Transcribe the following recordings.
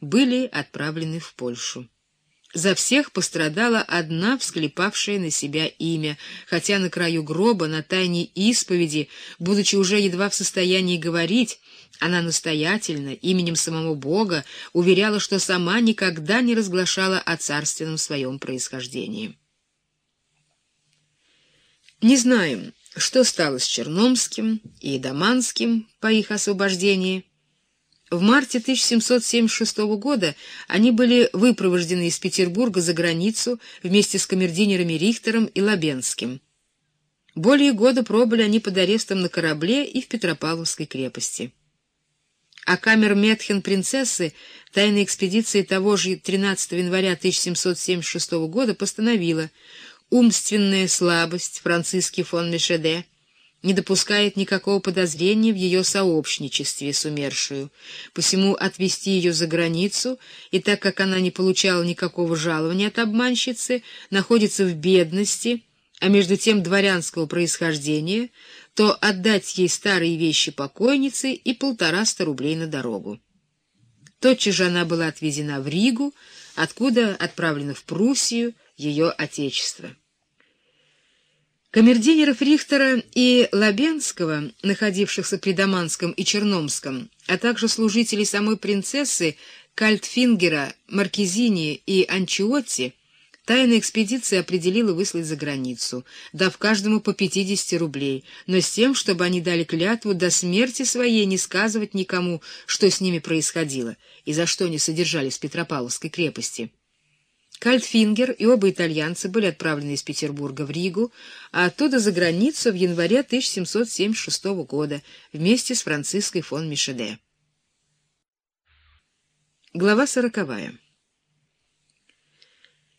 были отправлены в Польшу. За всех пострадала одна всклепавшая на себя имя, хотя на краю гроба, на тайне исповеди, будучи уже едва в состоянии говорить, она настоятельно, именем самого Бога, уверяла, что сама никогда не разглашала о царственном своем происхождении. Не знаем, что стало с Черномским и Даманским по их освобождении, в марте 1776 года они были выпровождены из Петербурга за границу вместе с камердинерами Рихтером и Лабенским. Более года пробыли они под арестом на корабле и в Петропавловской крепости. А камер-метхен принцессы тайной экспедиции того же 13 января 1776 года постановила умственная слабость Франциски фон Мишеде не допускает никакого подозрения в ее сообщничестве с умершую, посему отвести ее за границу, и так как она не получала никакого жалования от обманщицы, находится в бедности, а между тем дворянского происхождения, то отдать ей старые вещи покойницы и полтораста рублей на дорогу. Тотчас же она была отвезена в Ригу, откуда отправлена в Пруссию, ее отечество. Камердинеров Рихтера и Лабенского, находившихся при Даманском и Черномском, а также служителей самой принцессы Кальтфингера, Маркизини и Анчиотти, тайная экспедиция определила выслать за границу, дав каждому по 50 рублей, но с тем, чтобы они дали клятву до смерти своей не сказывать никому, что с ними происходило и за что они содержались в Петропавловской крепости. Кальтфингер и оба итальянца были отправлены из Петербурга в Ригу, а оттуда за границу в январе 1776 года вместе с Франциской фон Мишеде. Глава сороковая.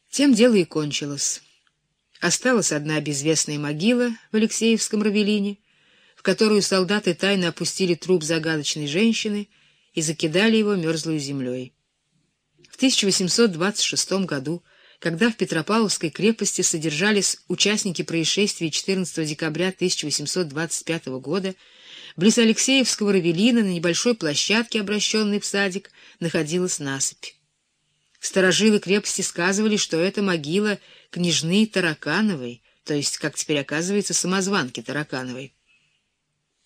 Тем дело и кончилось. Осталась одна безвестная могила в Алексеевском Равелине, в которую солдаты тайно опустили труп загадочной женщины и закидали его мерзлой землей. В 1826 году, когда в Петропавловской крепости содержались участники происшествий 14 декабря 1825 года, близ Алексеевского Равелина на небольшой площадке, обращенной в садик, находилась насыпь. Старожилы крепости сказывали, что это могила княжны Таракановой, то есть, как теперь оказывается, самозванки Таракановой.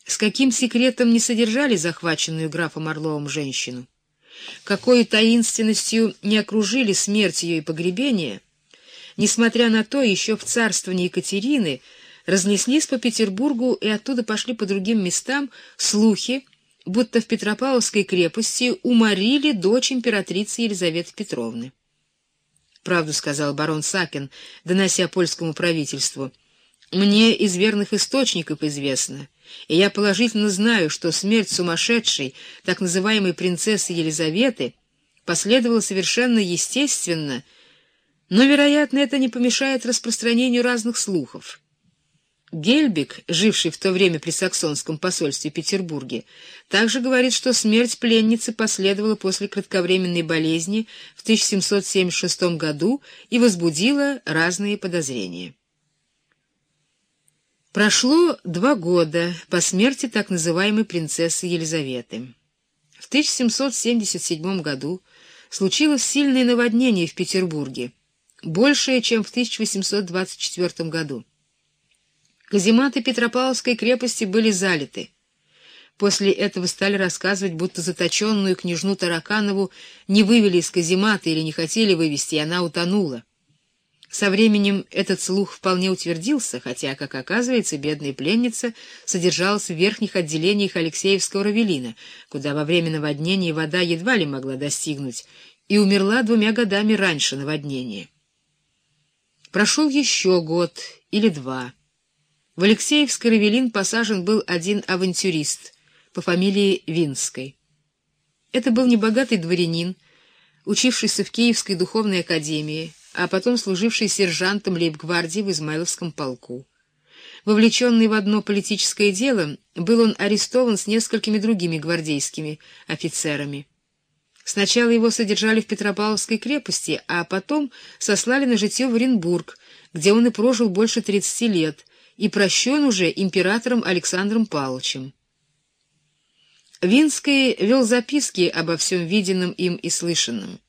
С каким секретом не содержали захваченную графом Орловым женщину? Какой таинственностью не окружили смерть ее и погребение, несмотря на то, еще в царствовании Екатерины разнеслись по Петербургу и оттуда пошли по другим местам слухи, будто в Петропавловской крепости уморили дочь императрицы Елизаветы Петровны. Правду сказал барон Сакин, донося польскому правительству. Мне из верных источников известно — и я положительно знаю, что смерть сумасшедшей, так называемой принцессы Елизаветы, последовала совершенно естественно, но, вероятно, это не помешает распространению разных слухов. Гельбик, живший в то время при саксонском посольстве в Петербурге, также говорит, что смерть пленницы последовала после кратковременной болезни в 1776 году и возбудила разные подозрения. Прошло два года по смерти так называемой принцессы Елизаветы. В 1777 году случилось сильное наводнение в Петербурге, большее, чем в 1824 году. Казематы Петропавловской крепости были залиты. После этого стали рассказывать, будто заточенную княжну Тараканову не вывели из каземата или не хотели вывести, и она утонула. Со временем этот слух вполне утвердился, хотя, как оказывается, бедная пленница содержалась в верхних отделениях Алексеевского Равелина, куда во время наводнения вода едва ли могла достигнуть, и умерла двумя годами раньше наводнения. Прошел еще год или два. В Алексеевский Равелин посажен был один авантюрист по фамилии Винской. Это был небогатый дворянин, учившийся в Киевской духовной академии, а потом служивший сержантом лейб-гвардии в Измайловском полку. Вовлеченный в одно политическое дело, был он арестован с несколькими другими гвардейскими офицерами. Сначала его содержали в Петропавловской крепости, а потом сослали на житье в Оренбург, где он и прожил больше тридцати лет, и прощен уже императором Александром Павловичем. Винский вел записки обо всем виденном им и слышанном.